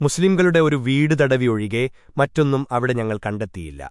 മുസ്ലിംകളുടെ ഒരു വീട് തടവി ഒഴികെ മറ്റൊന്നും അവിടെ ഞങ്ങൾ കണ്ടെത്തിയില്ല